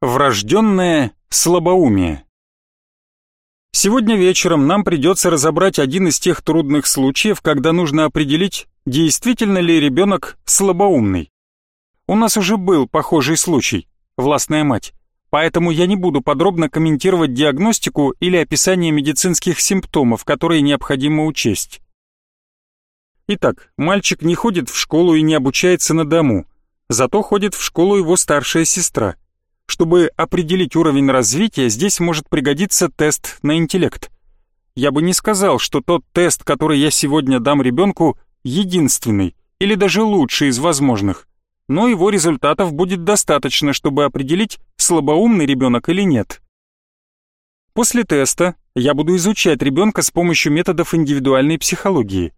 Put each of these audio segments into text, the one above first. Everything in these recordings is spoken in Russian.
Врожденное слабоумие. Сегодня вечером нам придется разобрать один из тех трудных случаев, когда нужно определить, действительно ли ребенок слабоумный. У нас уже был похожий случай, властная мать, поэтому я не буду подробно комментировать диагностику или описание медицинских симптомов, которые необходимо учесть. Итак, мальчик не ходит в школу и не обучается на дому, зато ходит в школу его старшая сестра. Чтобы определить уровень развития, здесь может пригодиться тест на интеллект. Я бы не сказал, что тот тест, который я сегодня дам ребенку, единственный или даже лучший из возможных, но его результатов будет достаточно, чтобы определить, слабоумный ребенок или нет. После теста я буду изучать ребенка с помощью методов индивидуальной психологии.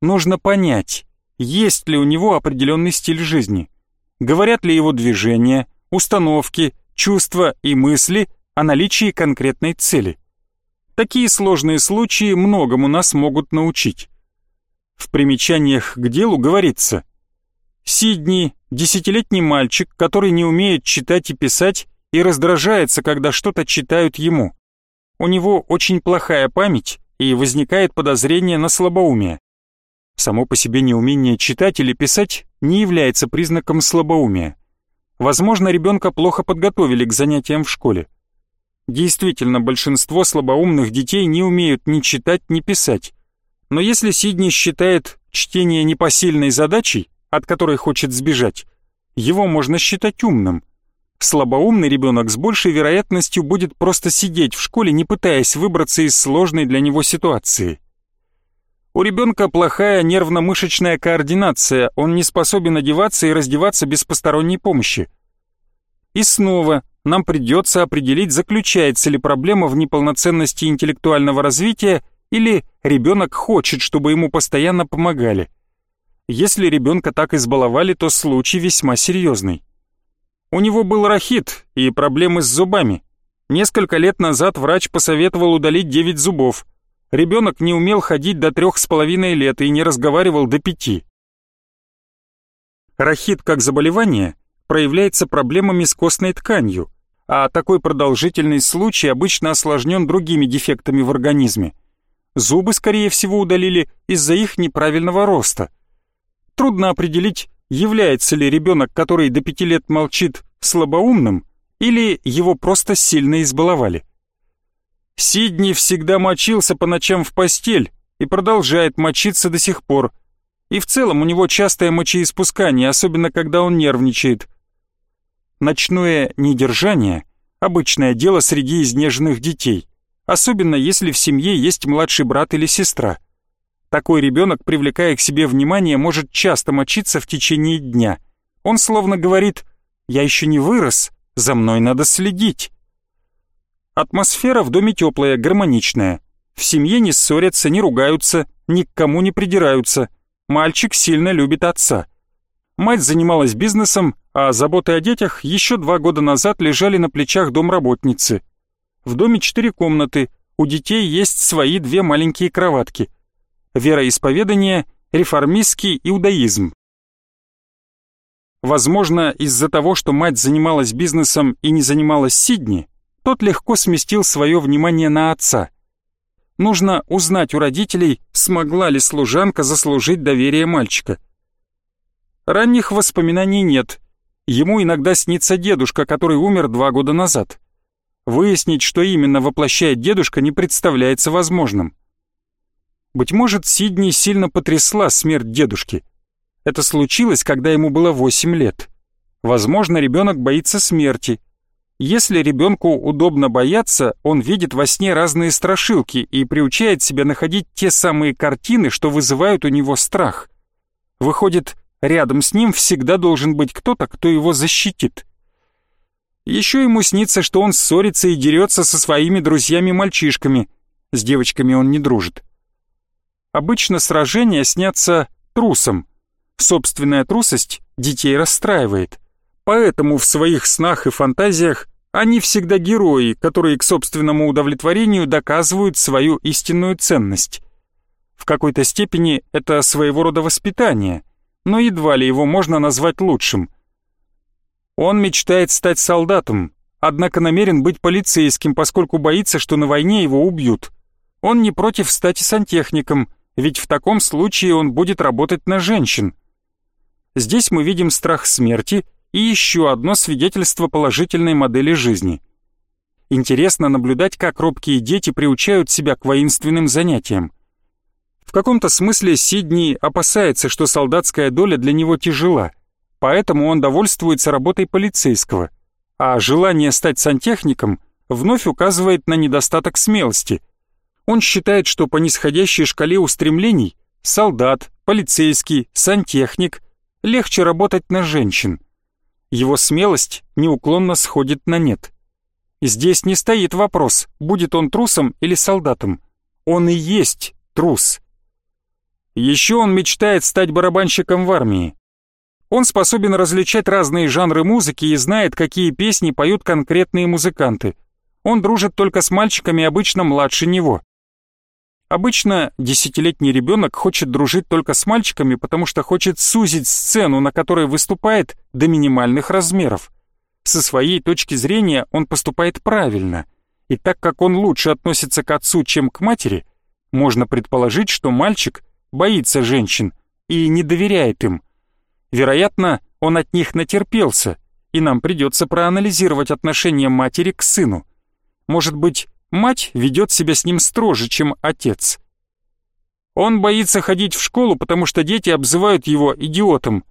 Нужно понять, есть ли у него определенный стиль жизни, говорят ли его движения, установки, чувства и мысли о наличии конкретной цели. Такие сложные случаи многому нас могут научить. В примечаниях к делу говорится «Сидни – десятилетний мальчик, который не умеет читать и писать и раздражается, когда что-то читают ему. У него очень плохая память и возникает подозрение на слабоумие. Само по себе неумение читать или писать не является признаком слабоумия. Возможно, ребенка плохо подготовили к занятиям в школе. Действительно, большинство слабоумных детей не умеют ни читать, ни писать. Но если Сидни считает чтение непосильной задачей, от которой хочет сбежать, его можно считать умным. Слабоумный ребенок с большей вероятностью будет просто сидеть в школе, не пытаясь выбраться из сложной для него ситуации. У ребенка плохая нервно-мышечная координация, он не способен одеваться и раздеваться без посторонней помощи. И снова нам придется определить, заключается ли проблема в неполноценности интеллектуального развития или ребенок хочет, чтобы ему постоянно помогали. Если ребенка так избаловали, то случай весьма серьезный. У него был рахит и проблемы с зубами. Несколько лет назад врач посоветовал удалить 9 зубов – Ребенок не умел ходить до трех с половиной лет и не разговаривал до пяти. Рахит как заболевание проявляется проблемами с костной тканью, а такой продолжительный случай обычно осложнен другими дефектами в организме. Зубы, скорее всего, удалили из-за их неправильного роста. Трудно определить, является ли ребенок, который до пяти лет молчит, слабоумным, или его просто сильно избаловали. Сидни всегда мочился по ночам в постель и продолжает мочиться до сих пор. И в целом у него частое мочеиспускание, особенно когда он нервничает. Ночное недержание – обычное дело среди изнеженных детей, особенно если в семье есть младший брат или сестра. Такой ребенок, привлекая к себе внимание, может часто мочиться в течение дня. Он словно говорит «Я еще не вырос, за мной надо следить». Атмосфера в доме теплая, гармоничная. В семье не ссорятся, не ругаются, ни к кому не придираются. Мальчик сильно любит отца. Мать занималась бизнесом, а заботы о детях еще два года назад лежали на плечах домработницы. В доме четыре комнаты, у детей есть свои две маленькие кроватки. Вероисповедание, реформистский иудаизм. Возможно, из-за того, что мать занималась бизнесом и не занималась Сидни, тот легко сместил свое внимание на отца. Нужно узнать у родителей, смогла ли служанка заслужить доверие мальчика. Ранних воспоминаний нет. Ему иногда снится дедушка, который умер два года назад. Выяснить, что именно воплощает дедушка, не представляется возможным. Быть может, Сидни сильно потрясла смерть дедушки. Это случилось, когда ему было 8 лет. Возможно, ребенок боится смерти, если ребенку удобно бояться, он видит во сне разные страшилки и приучает себя находить те самые картины, что вызывают у него страх. Выходит, рядом с ним всегда должен быть кто-то, кто его защитит. Еще ему снится, что он ссорится и дерется со своими друзьями-мальчишками. С девочками он не дружит. Обычно сражения снятся трусом. Собственная трусость детей расстраивает. Поэтому в своих снах и фантазиях они всегда герои, которые к собственному удовлетворению доказывают свою истинную ценность. В какой-то степени это своего рода воспитание, но едва ли его можно назвать лучшим. Он мечтает стать солдатом, однако намерен быть полицейским, поскольку боится, что на войне его убьют. Он не против стать сантехником, ведь в таком случае он будет работать на женщин. Здесь мы видим страх смерти и еще одно свидетельство положительной модели жизни. Интересно наблюдать, как робкие дети приучают себя к воинственным занятиям. В каком-то смысле Сидни опасается, что солдатская доля для него тяжела, поэтому он довольствуется работой полицейского, а желание стать сантехником вновь указывает на недостаток смелости. Он считает, что по нисходящей шкале устремлений солдат, полицейский, сантехник легче работать на женщин. Его смелость неуклонно сходит на нет. Здесь не стоит вопрос, будет он трусом или солдатом. Он и есть трус. Еще он мечтает стать барабанщиком в армии. Он способен различать разные жанры музыки и знает, какие песни поют конкретные музыканты. Он дружит только с мальчиками обычно младше него. Обычно десятилетний ребенок хочет дружить только с мальчиками, потому что хочет сузить сцену, на которой выступает, до минимальных размеров. Со своей точки зрения он поступает правильно. И так как он лучше относится к отцу, чем к матери, можно предположить, что мальчик боится женщин и не доверяет им. Вероятно, он от них натерпелся, и нам придется проанализировать отношение матери к сыну. Может быть, мать ведет себя с ним строже, чем отец. Он боится ходить в школу, потому что дети обзывают его идиотом.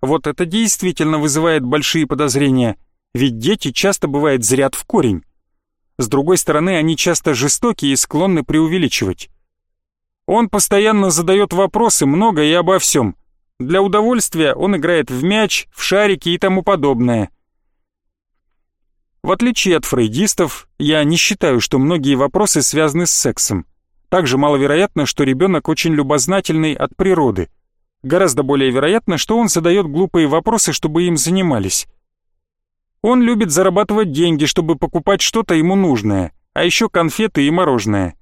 Вот это действительно вызывает большие подозрения, ведь дети часто бывают зрят в корень. С другой стороны, они часто жестоки и склонны преувеличивать. Он постоянно задает вопросы много и обо всем. Для удовольствия он играет в мяч, в шарики и тому подобное. В отличие от фрейдистов, я не считаю, что многие вопросы связаны с сексом. Также маловероятно, что ребенок очень любознательный от природы. Гораздо более вероятно, что он задает глупые вопросы, чтобы им занимались. Он любит зарабатывать деньги, чтобы покупать что-то ему нужное, а еще конфеты и мороженое.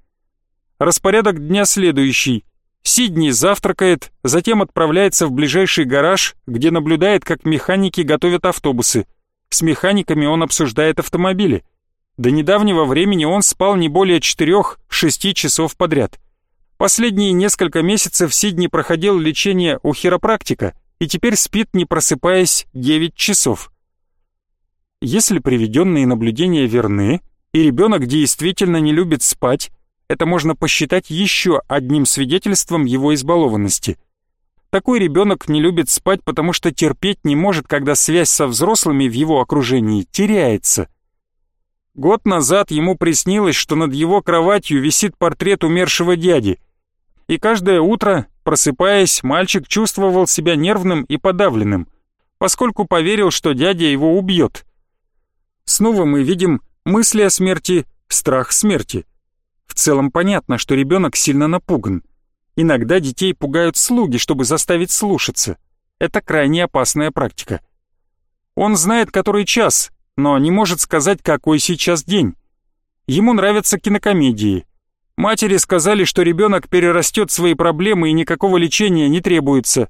Распорядок дня следующий. Сидни завтракает, затем отправляется в ближайший гараж, где наблюдает, как механики готовят автобусы. С механиками он обсуждает автомобили. До недавнего времени он спал не более 4-6 часов подряд. Последние несколько месяцев Сидни проходил лечение у хиропрактика и теперь спит, не просыпаясь, 9 часов. Если приведенные наблюдения верны, и ребенок действительно не любит спать, это можно посчитать еще одним свидетельством его избалованности. Такой ребенок не любит спать, потому что терпеть не может, когда связь со взрослыми в его окружении теряется. Год назад ему приснилось, что над его кроватью висит портрет умершего дяди. И каждое утро, просыпаясь, мальчик чувствовал себя нервным и подавленным, поскольку поверил, что дядя его убьет. Снова мы видим мысли о смерти, страх смерти – в целом понятно, что ребенок сильно напуган. Иногда детей пугают слуги, чтобы заставить слушаться. Это крайне опасная практика. Он знает, который час, но не может сказать, какой сейчас день. Ему нравятся кинокомедии. Матери сказали, что ребенок перерастет свои проблемы и никакого лечения не требуется.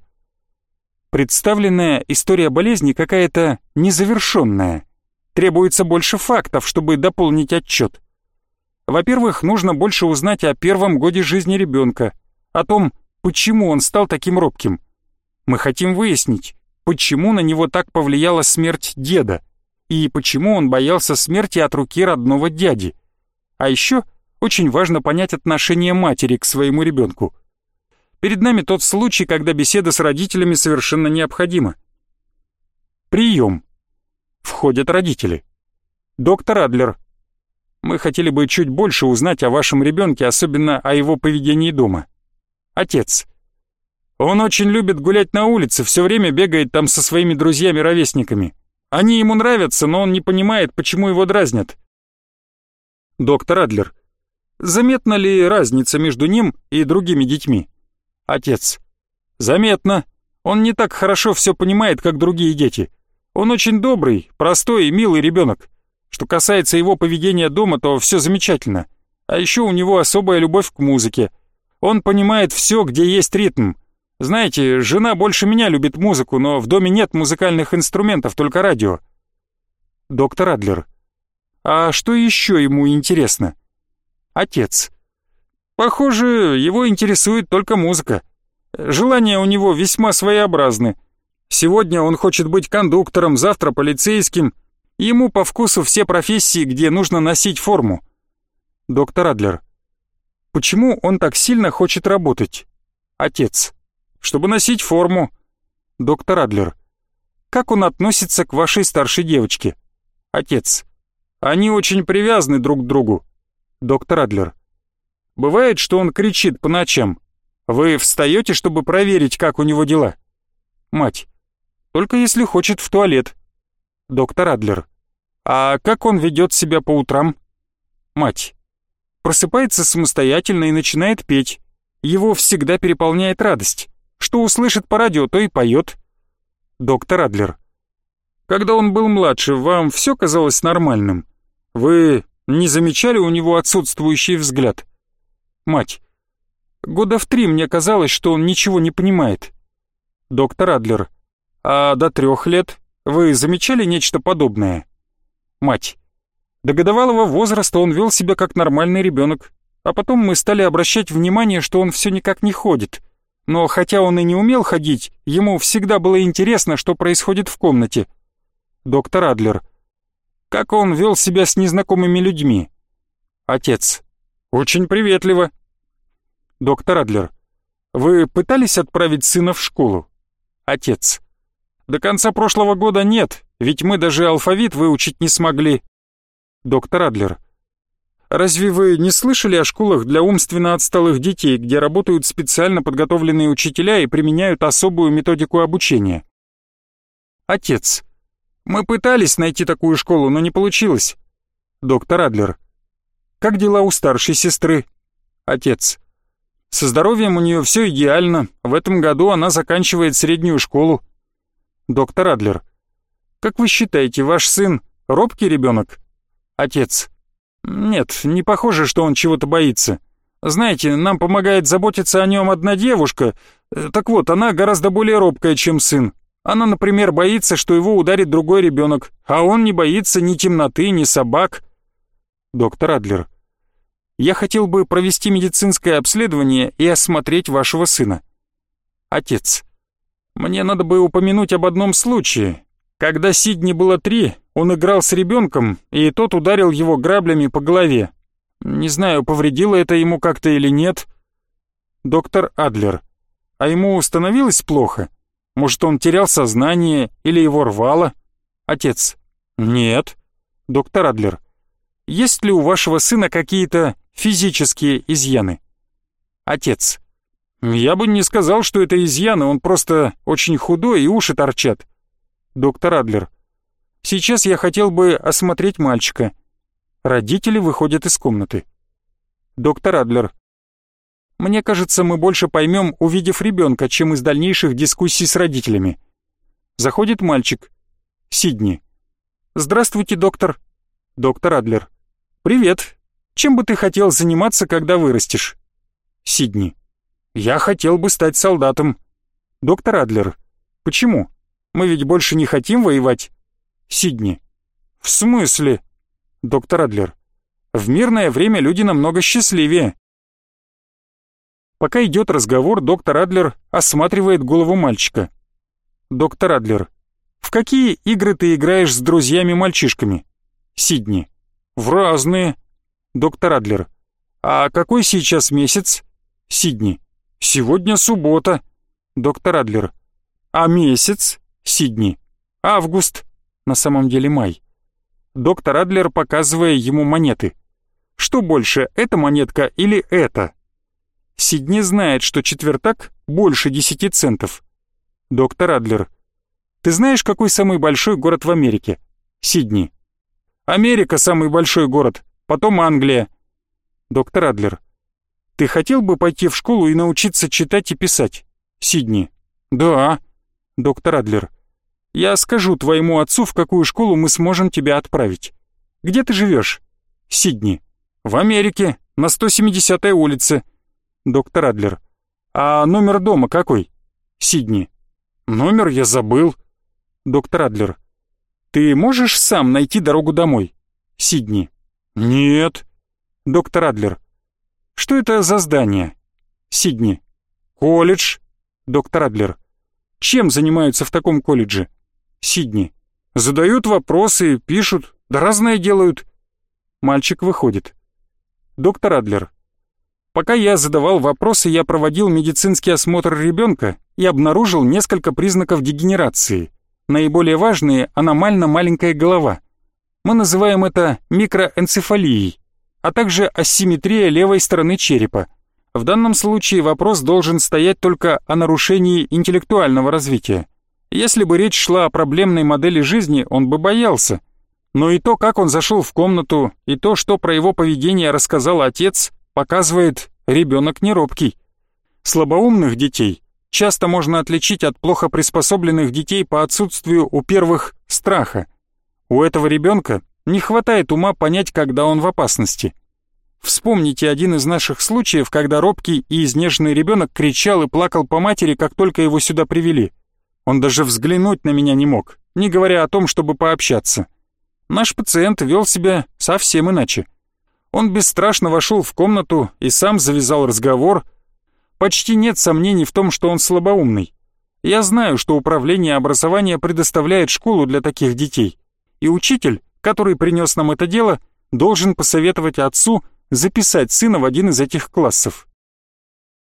Представленная история болезни какая-то незавершенная. Требуется больше фактов, чтобы дополнить отчет. Во-первых, нужно больше узнать о первом годе жизни ребенка, о том, почему он стал таким робким. Мы хотим выяснить, почему на него так повлияла смерть деда, и почему он боялся смерти от руки родного дяди. А еще очень важно понять отношение матери к своему ребенку. Перед нами тот случай, когда беседа с родителями совершенно необходима. Прием. Входят родители. Доктор Адлер, мы хотели бы чуть больше узнать о вашем ребенке, особенно о его поведении дома. Отец. Он очень любит гулять на улице, все время бегает там со своими друзьями-ровесниками. Они ему нравятся, но он не понимает, почему его дразнят. Доктор Адлер. Заметна ли разница между ним и другими детьми? Отец. Заметно. Он не так хорошо все понимает, как другие дети. Он очень добрый, простой и милый ребенок. Что касается его поведения дома, то все замечательно. А еще у него особая любовь к музыке. Он понимает все, где есть ритм. Знаете, жена больше меня любит музыку, но в доме нет музыкальных инструментов, только радио. Доктор Адлер. А что еще ему интересно? Отец. Похоже, его интересует только музыка. Желания у него весьма своеобразны. Сегодня он хочет быть кондуктором, завтра полицейским. Ему по вкусу все профессии, где нужно носить форму. Доктор Адлер. Почему он так сильно хочет работать? Отец. Чтобы носить форму. Доктор Адлер. Как он относится к вашей старшей девочке? Отец. Они очень привязаны друг к другу. Доктор Адлер. Бывает, что он кричит по ночам. Вы встаете, чтобы проверить, как у него дела? Мать. Только если хочет в туалет. Доктор Адлер. А как он ведет себя по утрам? Мать. Просыпается самостоятельно и начинает петь. Его всегда переполняет радость. Что услышит по радио, то и поет. Доктор Адлер. Когда он был младше, вам все казалось нормальным? Вы не замечали у него отсутствующий взгляд? Мать. Года в три мне казалось, что он ничего не понимает. Доктор Адлер. А до трех лет вы замечали нечто подобное? Мать. До годовалого возраста он вел себя как нормальный ребенок, а потом мы стали обращать внимание, что он все никак не ходит. Но хотя он и не умел ходить, ему всегда было интересно, что происходит в комнате. Доктор Адлер. Как он вел себя с незнакомыми людьми? Отец. Очень приветливо. Доктор Адлер. Вы пытались отправить сына в школу? Отец. До конца прошлого года нет, ведь мы даже алфавит выучить не смогли. Доктор Адлер. Разве вы не слышали о школах для умственно отсталых детей, где работают специально подготовленные учителя и применяют особую методику обучения? Отец. Мы пытались найти такую школу, но не получилось. Доктор Адлер. Как дела у старшей сестры? Отец. Со здоровьем у нее все идеально. В этом году она заканчивает среднюю школу. Доктор Адлер. Как вы считаете, ваш сын робкий ребенок? Отец. Нет, не похоже, что он чего-то боится. Знаете, нам помогает заботиться о нем одна девушка. Так вот, она гораздо более робкая, чем сын. Она, например, боится, что его ударит другой ребенок, а он не боится ни темноты, ни собак. Доктор Адлер. Я хотел бы провести медицинское обследование и осмотреть вашего сына. Отец. Мне надо бы упомянуть об одном случае. Когда Сидни было три, он играл с ребенком, и тот ударил его граблями по голове. Не знаю, повредило это ему как-то или нет. Доктор Адлер. А ему становилось плохо? Может, он терял сознание или его рвало? Отец. Нет. Доктор Адлер. Есть ли у вашего сына какие-то физические изъяны? Отец. Я бы не сказал, что это изъяны, он просто очень худой и уши торчат. Доктор Адлер. Сейчас я хотел бы осмотреть мальчика. Родители выходят из комнаты. Доктор Адлер. Мне кажется, мы больше поймем, увидев ребенка, чем из дальнейших дискуссий с родителями. Заходит мальчик. Сидни. Здравствуйте, доктор. Доктор Адлер. Привет. Чем бы ты хотел заниматься, когда вырастешь? Сидни. Я хотел бы стать солдатом. Доктор Адлер. Почему? Мы ведь больше не хотим воевать. Сидни. В смысле? Доктор Адлер. В мирное время люди намного счастливее. Пока идет разговор, доктор Адлер осматривает голову мальчика. Доктор Адлер, в какие игры ты играешь с друзьями-мальчишками? Сидни. В разные. Доктор Адлер. А какой сейчас месяц? Сидни. Сегодня суббота. Доктор Адлер. А месяц? Сидни. Август. На самом деле май. Доктор Адлер, показывая ему монеты. Что больше, эта монетка или эта? Сидни знает, что четвертак больше десяти центов. Доктор Адлер. Ты знаешь, какой самый большой город в Америке? Сидни. Америка самый большой город, потом Англия. Доктор Адлер. Ты хотел бы пойти в школу и научиться читать и писать? Сидни. Да. Доктор Адлер. Я скажу твоему отцу, в какую школу мы сможем тебя отправить. Где ты живешь? Сидни. В Америке, на 170-й улице. Доктор Адлер. А номер дома какой? Сидни. Номер я забыл. Доктор Адлер. Ты можешь сам найти дорогу домой? Сидни. Нет. Доктор Адлер. Что это за здание? Сидни. Колледж. Доктор Адлер. Чем занимаются в таком колледже? Сидни. Задают вопросы, пишут, да разное делают. Мальчик выходит. Доктор Адлер. Пока я задавал вопросы, я проводил медицинский осмотр ребенка и обнаружил несколько признаков дегенерации. Наиболее важные – аномально маленькая голова. Мы называем это микроэнцефалией, а также асимметрия левой стороны черепа. В данном случае вопрос должен стоять только о нарушении интеллектуального развития. Если бы речь шла о проблемной модели жизни, он бы боялся. Но и то, как он зашел в комнату, и то, что про его поведение рассказал отец, показывает, ребенок не робкий. Слабоумных детей часто можно отличить от плохо приспособленных детей по отсутствию у первых страха. У этого ребенка не хватает ума понять, когда он в опасности. Вспомните один из наших случаев, когда робкий и изнеженный ребенок кричал и плакал по матери, как только его сюда привели. Он даже взглянуть на меня не мог, не говоря о том, чтобы пообщаться. Наш пациент вел себя совсем иначе. Он бесстрашно вошел в комнату и сам завязал разговор. Почти нет сомнений в том, что он слабоумный. Я знаю, что управление образования предоставляет школу для таких детей. И учитель, который принес нам это дело, должен посоветовать отцу записать сына в один из этих классов.